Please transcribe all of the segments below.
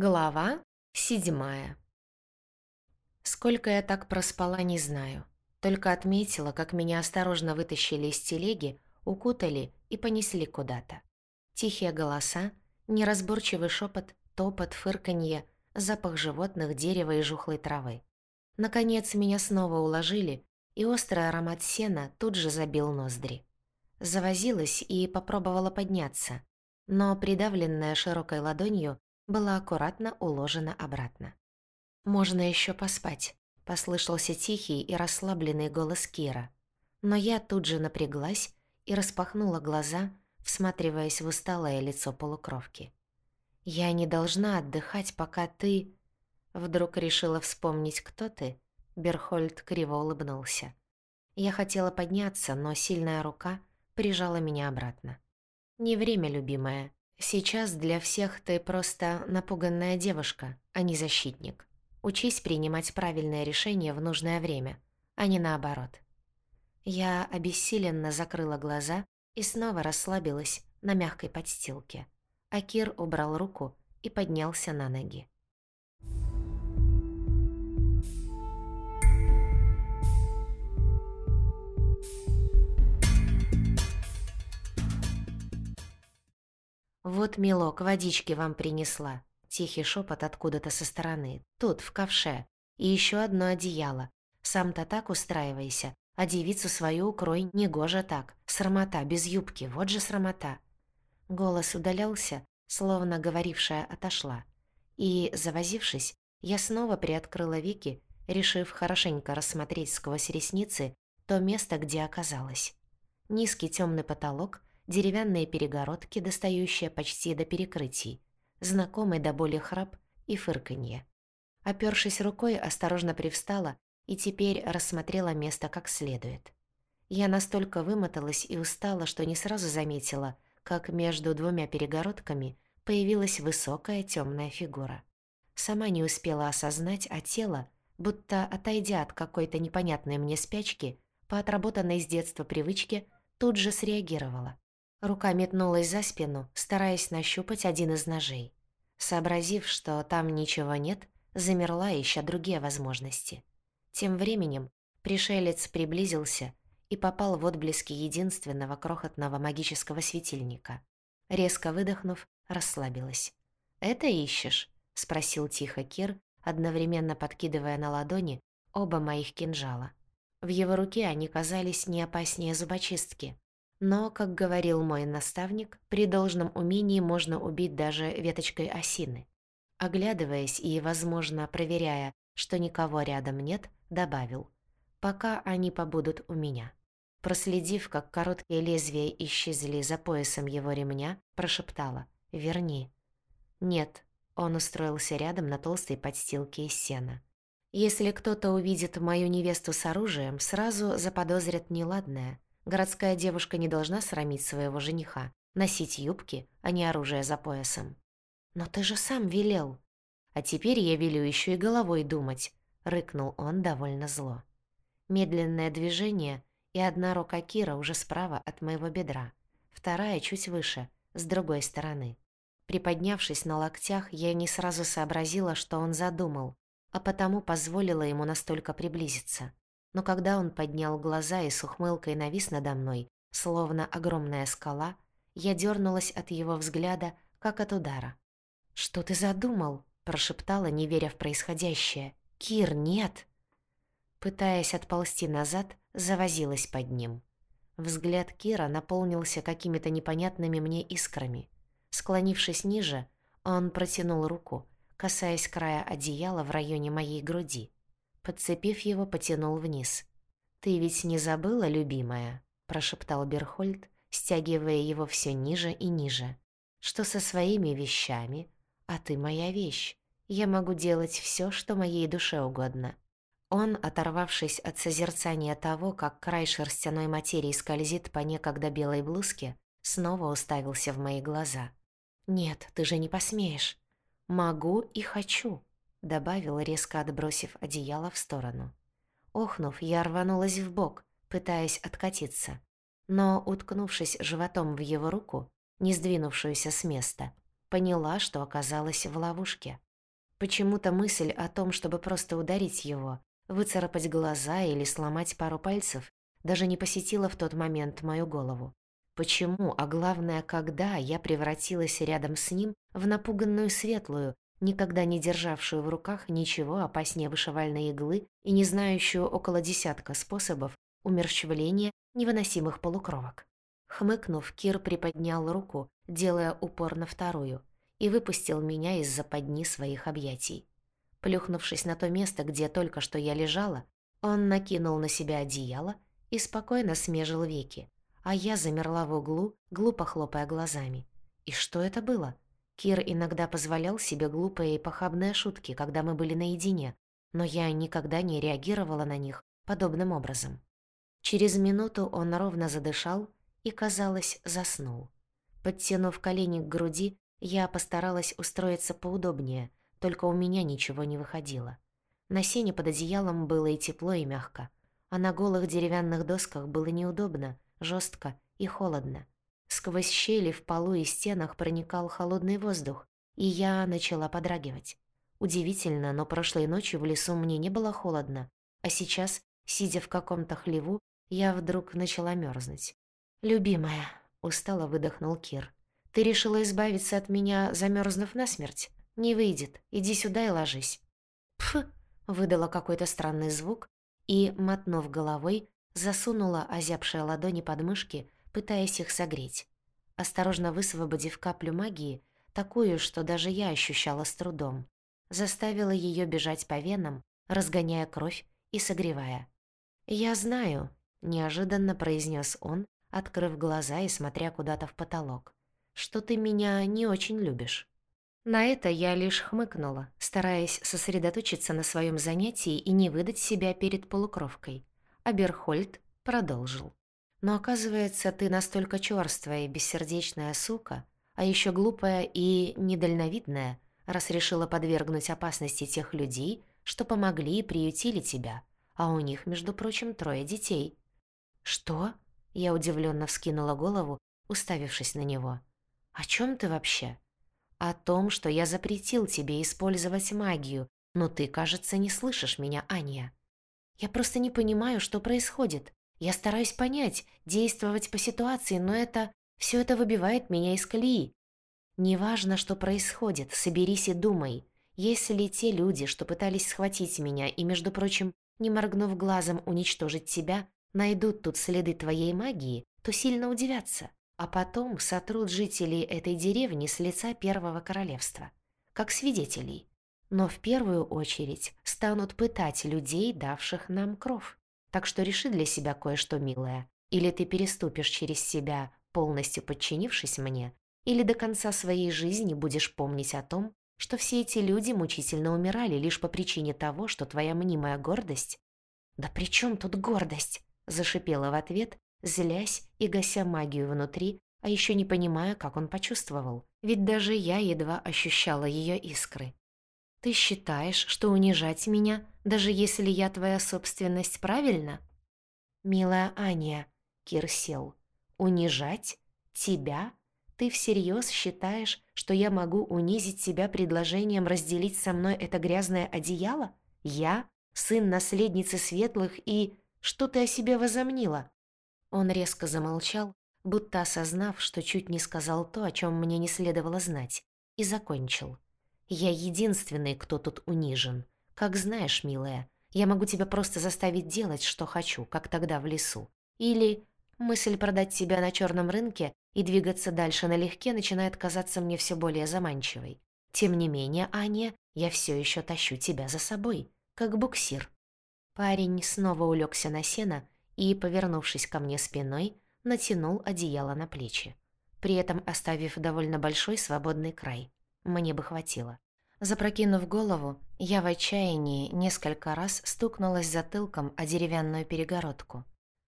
Глава седьмая. Сколько я так проспала, не знаю. Только отметила, как меня осторожно вытащили из телеги, укутали и понесли куда-то. Тихие голоса, неразборчивый шепот, топот, фырканье, запах животных, дерева и жухлой травы. Наконец меня снова уложили, и острый аромат сена тут же забил ноздри. Завозилась и попробовала подняться, но придавленная широкой ладонью была аккуратно уложена обратно. «Можно еще поспать», — послышался тихий и расслабленный голос Кира. Но я тут же напряглась и распахнула глаза, всматриваясь в усталое лицо полукровки. «Я не должна отдыхать, пока ты...» Вдруг решила вспомнить, кто ты. Берхольд криво улыбнулся. Я хотела подняться, но сильная рука прижала меня обратно. «Не время, любимая. Сейчас для всех ты просто напуганная девушка, а не защитник. Учись принимать правильное решение в нужное время, а не наоборот. Я обессиленно закрыла глаза и снова расслабилась на мягкой подстилке. Акир убрал руку и поднялся на ноги. «Вот, милок, водички вам принесла». Тихий шепот откуда-то со стороны. «Тут, в ковше. И еще одно одеяло. Сам-то так устраивайся, а девицу свою укрой негоже так. Срамота, без юбки, вот же срамота». Голос удалялся, словно говорившая отошла. И, завозившись, я снова приоткрыла веки, решив хорошенько рассмотреть сквозь ресницы то место, где оказалась. Низкий темный потолок — деревянные перегородки, достающие почти до перекрытий, знакомый до боли храп и фырканье. Опёршись рукой, осторожно привстала и теперь рассмотрела место как следует. Я настолько вымоталась и устала, что не сразу заметила, как между двумя перегородками появилась высокая темная фигура. Сама не успела осознать, а тело, будто отойдя от какой-то непонятной мне спячки, по отработанной с детства привычке, тут же среагировала. Рука метнулась за спину, стараясь нащупать один из ножей. Сообразив, что там ничего нет, замерла, ища другие возможности. Тем временем пришелец приблизился и попал в отблески единственного крохотного магического светильника. Резко выдохнув, расслабилась. «Это ищешь?» — спросил тихо Кир, одновременно подкидывая на ладони оба моих кинжала. В его руке они казались не опаснее зубочистки, но, как говорил мой наставник, при должном умении можно убить даже веточкой осины. Оглядываясь и, возможно, проверяя, что никого рядом нет, добавил «пока они побудут у меня». Проследив, как короткие лезвия исчезли за поясом его ремня, прошептала «Верни». «Нет», — он устроился рядом на толстой подстилке из сена. «Если кто-то увидит мою невесту с оружием, сразу заподозрят неладное. Городская девушка не должна срамить своего жениха, носить юбки, а не оружие за поясом. «Но ты же сам велел». «А теперь я велю еще и головой думать», — рыкнул он довольно зло. Медленное движение, и одна рука Кира уже справа от моего бедра, вторая чуть выше, с другой стороны. Приподнявшись на локтях, я не сразу сообразила, что он задумал, а потому позволила ему настолько приблизиться но когда он поднял глаза и с ухмылкой навис надо мной, словно огромная скала, я дернулась от его взгляда, как от удара. «Что ты задумал?» – прошептала, не веря в происходящее. «Кир, нет!» Пытаясь отползти назад, завозилась под ним. Взгляд Кира наполнился какими-то непонятными мне искрами. Склонившись ниже, он протянул руку, касаясь края одеяла в районе моей груди. Подцепив его, потянул вниз. «Ты ведь не забыла, любимая?» – прошептал Берхольд, стягивая его все ниже и ниже. «Что со своими вещами? А ты моя вещь. Я могу делать все, что моей душе угодно». Он, оторвавшись от созерцания того, как край шерстяной материи скользит по некогда белой блузке, снова уставился в мои глаза. «Нет, ты же не посмеешь. Могу и хочу». — добавил, резко отбросив одеяло в сторону. Охнув, я рванулась в бок, пытаясь откатиться. Но, уткнувшись животом в его руку, не сдвинувшуюся с места, поняла, что оказалась в ловушке. Почему-то мысль о том, чтобы просто ударить его, выцарапать глаза или сломать пару пальцев, даже не посетила в тот момент мою голову. Почему, а главное, когда я превратилась рядом с ним в напуганную светлую, никогда не державшую в руках ничего опаснее вышивальной иглы и не знающую около десятка способов умерщвления невыносимых полукровок. Хмыкнув, Кир приподнял руку, делая упор на вторую, и выпустил меня из западни своих объятий. Плюхнувшись на то место, где только что я лежала, он накинул на себя одеяло и спокойно смежил веки, а я замерла в углу, глупо хлопая глазами. И что это было? Кир иногда позволял себе глупые и похабные шутки, когда мы были наедине, но я никогда не реагировала на них подобным образом. Через минуту он ровно задышал и, казалось, заснул. Подтянув колени к груди, я постаралась устроиться поудобнее, только у меня ничего не выходило. На сене под одеялом было и тепло, и мягко, а на голых деревянных досках было неудобно, жестко и холодно. Сквозь щели в полу и стенах проникал холодный воздух, и я начала подрагивать. Удивительно, но прошлой ночью в лесу мне не было холодно, а сейчас, сидя в каком-то хлеву, я вдруг начала мерзнуть. «Любимая», — устало выдохнул Кир, — «ты решила избавиться от меня, замерзнув насмерть? Не выйдет, иди сюда и ложись». «Пф», — выдала какой-то странный звук и, мотнув головой, засунула озябшие ладони под мышки, пытаясь их согреть. Осторожно высвободив каплю магии, такую, что даже я ощущала с трудом, заставила ее бежать по венам, разгоняя кровь и согревая. «Я знаю», — неожиданно произнес он, открыв глаза и смотря куда-то в потолок, «что ты меня не очень любишь». На это я лишь хмыкнула, стараясь сосредоточиться на своем занятии и не выдать себя перед полукровкой. А Берхольд продолжил. Но оказывается, ты настолько чёрствая и бессердечная сука, а ещё глупая и недальновидная, раз решила подвергнуть опасности тех людей, что помогли и приютили тебя, а у них, между прочим, трое детей. Что? Я удивлённо вскинула голову, уставившись на него. О чём ты вообще? О том, что я запретил тебе использовать магию, но ты, кажется, не слышишь меня, Аня. Я просто не понимаю, что происходит. Я стараюсь понять, действовать по ситуации, но это... все это выбивает меня из колеи. Неважно, что происходит, соберись и думай. Если те люди, что пытались схватить меня и, между прочим, не моргнув глазом уничтожить тебя, найдут тут следы твоей магии, то сильно удивятся, а потом сотрут жителей этой деревни с лица Первого Королевства, как свидетелей. Но в первую очередь станут пытать людей, давших нам кровь. Так что реши для себя кое-что, милая. Или ты переступишь через себя, полностью подчинившись мне, или до конца своей жизни будешь помнить о том, что все эти люди мучительно умирали лишь по причине того, что твоя мнимая гордость... «Да при чем тут гордость?» – зашипела в ответ, злясь и гася магию внутри, а еще не понимая, как он почувствовал. Ведь даже я едва ощущала ее искры. Ты считаешь, что унижать меня, даже если я твоя собственность, правильно? Милая Аня, Кир сел. Унижать? Тебя? Ты всерьез считаешь, что я могу унизить себя предложением разделить со мной это грязное одеяло? Я, сын наследницы светлых, и... Что ты о себе возомнила?» Он резко замолчал, будто осознав, что чуть не сказал то, о чем мне не следовало знать, и закончил. Я единственный, кто тут унижен. Как знаешь, милая, я могу тебя просто заставить делать, что хочу, как тогда в лесу. Или мысль продать тебя на черном рынке и двигаться дальше налегке начинает казаться мне все более заманчивой. Тем не менее, Аня, я все еще тащу тебя за собой, как буксир. Парень снова улегся на сено и, повернувшись ко мне спиной, натянул одеяло на плечи, при этом оставив довольно большой свободный край. Мне бы хватило. Запрокинув голову, я в отчаянии несколько раз стукнулась затылком о деревянную перегородку.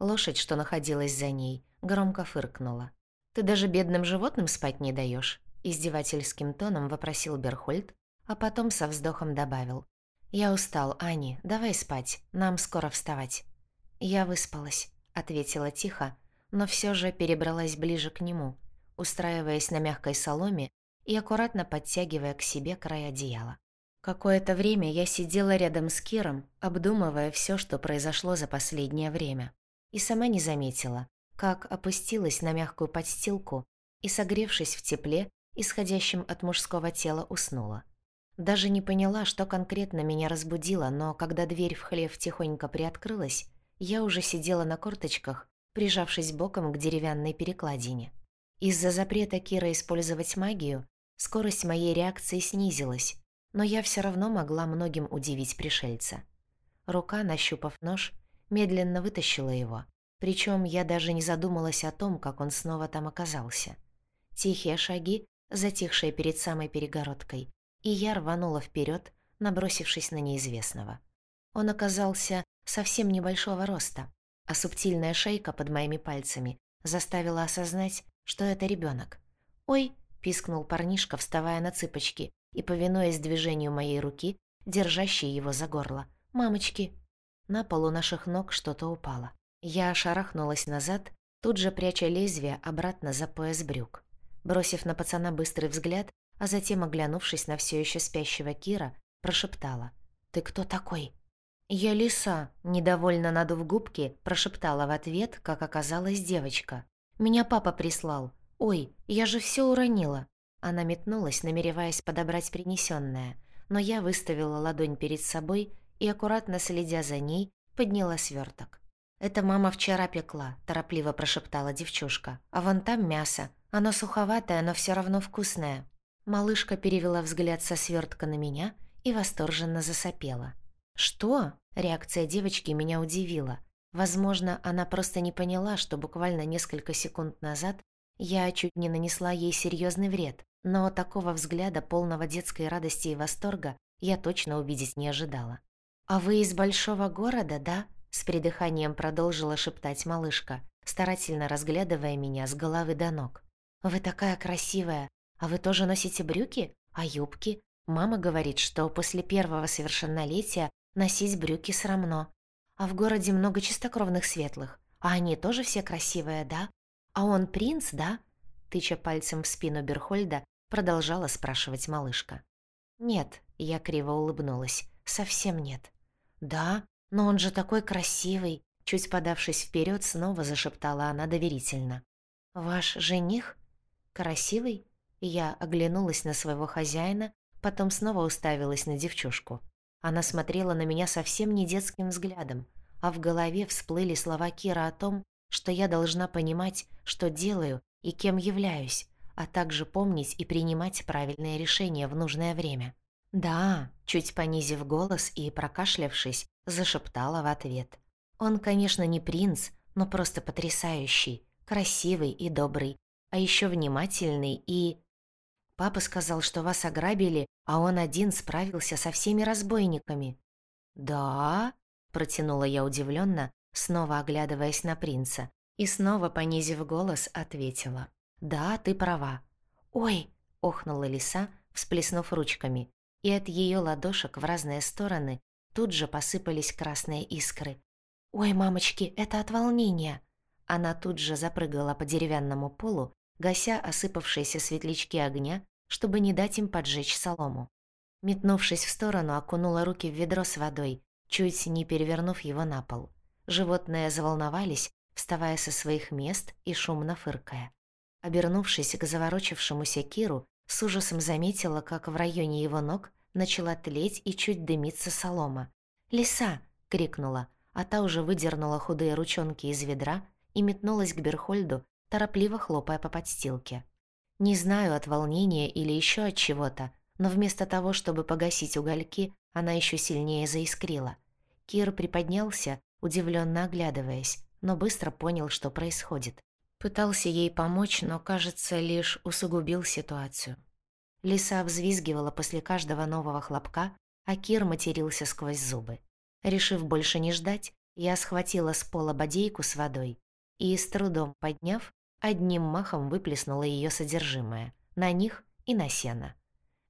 Лошадь, что находилась за ней, громко фыркнула. «Ты даже бедным животным спать не даешь? издевательским тоном вопросил Берхольд, а потом со вздохом добавил. «Я устал, Ани, давай спать, нам скоро вставать». «Я выспалась», — ответила тихо, но все же перебралась ближе к нему, устраиваясь на мягкой соломе и аккуратно подтягивая к себе край одеяла. Какое-то время я сидела рядом с Киром, обдумывая все, что произошло за последнее время. И сама не заметила, как опустилась на мягкую подстилку и, согревшись в тепле, исходящем от мужского тела, уснула. Даже не поняла, что конкретно меня разбудило, но когда дверь в хлев тихонько приоткрылась, я уже сидела на корточках, прижавшись боком к деревянной перекладине. Из-за запрета Кира использовать магию, скорость моей реакции снизилась, но я все равно могла многим удивить пришельца. Рука, нащупав нож, медленно вытащила его, причем я даже не задумалась о том, как он снова там оказался. Тихие шаги, затихшие перед самой перегородкой, и я рванула вперед, набросившись на неизвестного. Он оказался совсем небольшого роста, а субтильная шейка под моими пальцами заставила осознать, что это ребенок. «Ой!» – пискнул парнишка, вставая на цыпочки и повинуясь движению моей руки, держащей его за горло. «Мамочки!» На полу наших ног что-то упало. Я шарахнулась назад, тут же пряча лезвие обратно за пояс брюк. Бросив на пацана быстрый взгляд, а затем, оглянувшись на все еще спящего Кира, прошептала. «Ты кто такой?» «Я лиса», — недовольно надув губки, прошептала в ответ, как оказалась девочка. «Меня папа прислал. Ой, я же все уронила». Она метнулась, намереваясь подобрать принесенное, но я выставила ладонь перед собой и, аккуратно следя за ней, подняла сверток. «Это мама вчера пекла», — торопливо прошептала девчушка. «А вон там мясо. Оно суховатое, но все равно вкусное». Малышка перевела взгляд со свертка на меня и восторженно засопела. «Что?» — реакция девочки меня удивила. Возможно, она просто не поняла, что буквально несколько секунд назад я чуть не нанесла ей серьезный вред, но такого взгляда, полного детской радости и восторга, я точно увидеть не ожидала. «А вы из большого города, да?» — с придыханием продолжила шептать малышка, старательно разглядывая меня с головы до ног. «Вы такая красивая, а вы тоже носите брюки? А юбки? Мама говорит, что после первого совершеннолетия носить брюки срамно. А в городе много чистокровных светлых. А они тоже все красивые, да? А он принц, да?» Тыча пальцем в спину Берхольда, продолжала спрашивать малышка. «Нет», — я криво улыбнулась, — «совсем нет». «Да? Но он же такой красивый!» Чуть подавшись вперед, снова зашептала она доверительно. «Ваш жених? Красивый?» Я оглянулась на своего хозяина, потом снова уставилась на девчушку. Она смотрела на меня совсем не детским взглядом, а в голове всплыли слова Кира о том, что я должна понимать, что делаю и кем являюсь, а также помнить и принимать правильные решения в нужное время. «Да», — чуть понизив голос и прокашлявшись, зашептала в ответ. «Он, конечно, не принц, но просто потрясающий, красивый и добрый, а еще внимательный и Папа сказал, что вас ограбили, а он один справился со всеми разбойниками». «Да?» – протянула я удивленно, снова оглядываясь на принца, и снова, понизив голос, ответила. «Да, ты права». «Ой!» – охнула лиса, всплеснув ручками, и от ее ладошек в разные стороны тут же посыпались красные искры. «Ой, мамочки, это от волнения!» Она тут же запрыгала по деревянному полу, гася осыпавшиеся светлячки огня чтобы не дать им поджечь солому. Метнувшись в сторону, окунула руки в ведро с водой, чуть не перевернув его на пол. Животные заволновались, вставая со своих мест и шумно фыркая. Обернувшись к заворочившемуся Киру, с ужасом заметила, как в районе его ног начала тлеть и чуть дымиться солома. «Лиса!» — крикнула, а та уже выдернула худые ручонки из ведра и метнулась к Берхольду, торопливо хлопая по подстилке. Не знаю, от волнения или еще от чего-то, но вместо того, чтобы погасить угольки, она еще сильнее заискрила. Кир приподнялся, удивленно оглядываясь, но быстро понял, что происходит. Пытался ей помочь, но, кажется, лишь усугубил ситуацию. Лиса взвизгивала после каждого нового хлопка, а Кир матерился сквозь зубы. Решив больше не ждать, я схватила с пола бодейку с водой и, с трудом подняв, одним махом выплеснула ее содержимое. На них и на сено.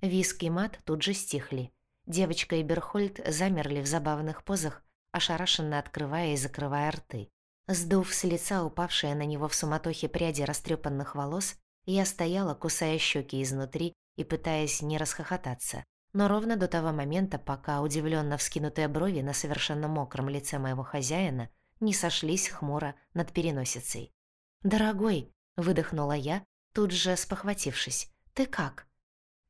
Виск и мат тут же стихли. Девочка и Берхольд замерли в забавных позах, ошарашенно открывая и закрывая рты. Сдув с лица упавшие на него в суматохе пряди растрепанных волос, я стояла, кусая щеки изнутри и пытаясь не расхохотаться, Но ровно до того момента, пока удивленно вскинутые брови на совершенно мокром лице моего хозяина не сошлись хмуро над переносицей. «Дорогой», — выдохнула я, тут же спохватившись, — «ты как?»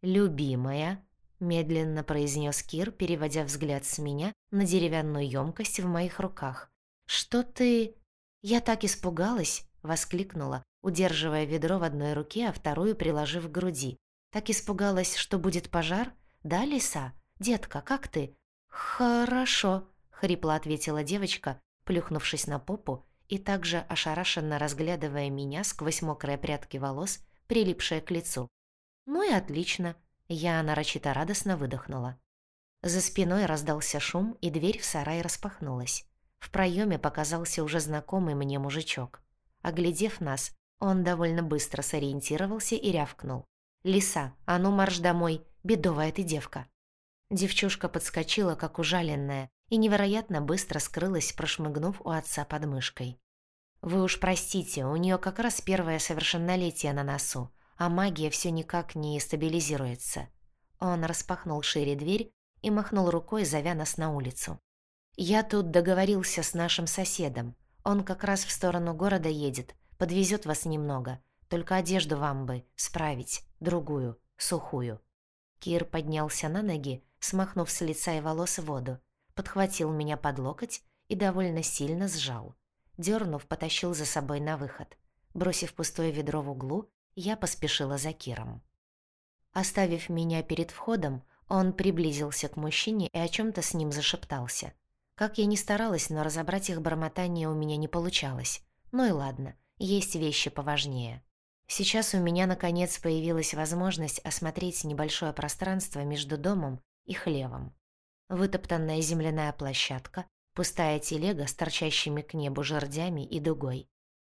«Любимая», — медленно произнес Кир, переводя взгляд с меня на деревянную емкость в моих руках. «Что ты...» «Я так испугалась», — воскликнула, удерживая ведро в одной руке, а вторую приложив к груди. «Так испугалась, что будет пожар? Да, лиса? Детка, как ты?» «Хорошо», — хрипло ответила девочка, плюхнувшись на попу и также ошарашенно разглядывая меня сквозь мокрые прядки волос, прилипшие к лицу. «Ну и отлично», — я нарочито радостно выдохнула. За спиной раздался шум, и дверь в сарай распахнулась. В проеме показался уже знакомый мне мужичок. Оглядев нас, он довольно быстро сориентировался и рявкнул. «Лиса, а ну марш домой, бедовая ты девка!» Девчушка подскочила, как ужаленная, и невероятно быстро скрылась, прошмыгнув у отца под мышкой. «Вы уж простите, у нее как раз первое совершеннолетие на носу, а магия все никак не стабилизируется». Он распахнул шире дверь и махнул рукой, зовя нас на улицу. «Я тут договорился с нашим соседом. Он как раз в сторону города едет, подвезет вас немного. Только одежду вам бы справить, другую, сухую». Кир поднялся на ноги, смахнув с лица и волос воду, подхватил меня под локоть и довольно сильно сжал. Дернув, потащил за собой на выход. Бросив пустое ведро в углу, я поспешила за Киром. Оставив меня перед входом, он приблизился к мужчине и о чем то с ним зашептался. Как я ни старалась, но разобрать их бормотание у меня не получалось. Ну и ладно, есть вещи поважнее. Сейчас у меня, наконец, появилась возможность осмотреть небольшое пространство между домом и хлевом. Вытоптанная земляная площадка, пустая телега с торчащими к небу жердями и дугой.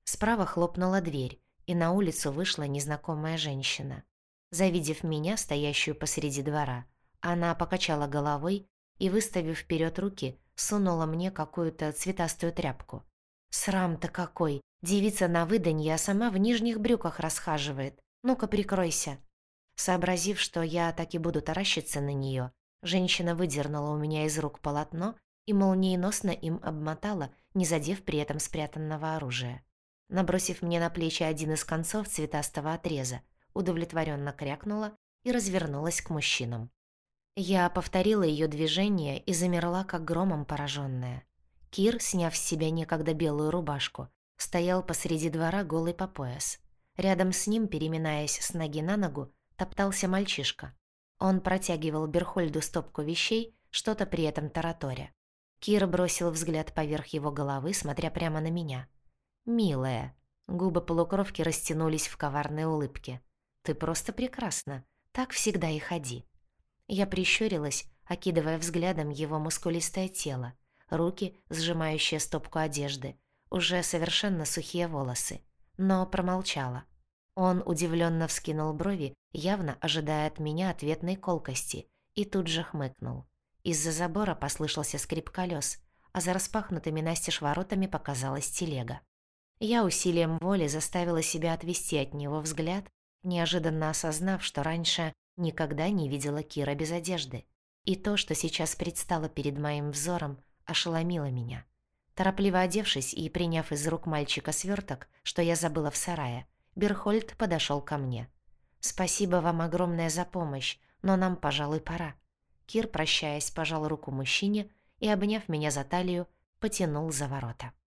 Справа хлопнула дверь, и на улицу вышла незнакомая женщина. Завидев меня, стоящую посреди двора, она покачала головой и, выставив вперед руки, сунула мне какую-то цветастую тряпку. «Срам-то какой! Девица на выданье, а сама в нижних брюках расхаживает. Ну-ка, прикройся!» Сообразив, что я так и буду таращиться на нее, женщина выдернула у меня из рук полотно и молниеносно им обмотала, не задев при этом спрятанного оружия. Набросив мне на плечи один из концов цветастого отреза, удовлетворенно крякнула и развернулась к мужчинам. Я повторила ее движение и замерла, как громом пораженная. Кир, сняв с себя некогда белую рубашку, стоял посреди двора голый по пояс. Рядом с ним, переминаясь с ноги на ногу, топтался мальчишка. Он протягивал Берхольду стопку вещей, что-то при этом тараторя. Кир бросил взгляд поверх его головы, смотря прямо на меня. «Милая». Губы полукровки растянулись в коварной улыбке. «Ты просто прекрасна. Так всегда и ходи». Я прищурилась, окидывая взглядом его мускулистое тело, руки, сжимающие стопку одежды, уже совершенно сухие волосы, но промолчала. Он удивленно вскинул брови, явно ожидая от меня ответной колкости, и тут же хмыкнул. Из-за забора послышался скрип колес, а за распахнутыми настежь воротами показалась телега. Я усилием воли заставила себя отвести от него взгляд, неожиданно осознав, что раньше Никогда не видела Кира без одежды. И то, что сейчас предстало перед моим взором, ошеломило меня. Торопливо одевшись и приняв из рук мальчика сверток, что я забыла в сарае, Берхольд подошел ко мне. «Спасибо вам огромное за помощь, но нам, пожалуй, пора». Кир, прощаясь, пожал руку мужчине и, обняв меня за талию, потянул за ворота.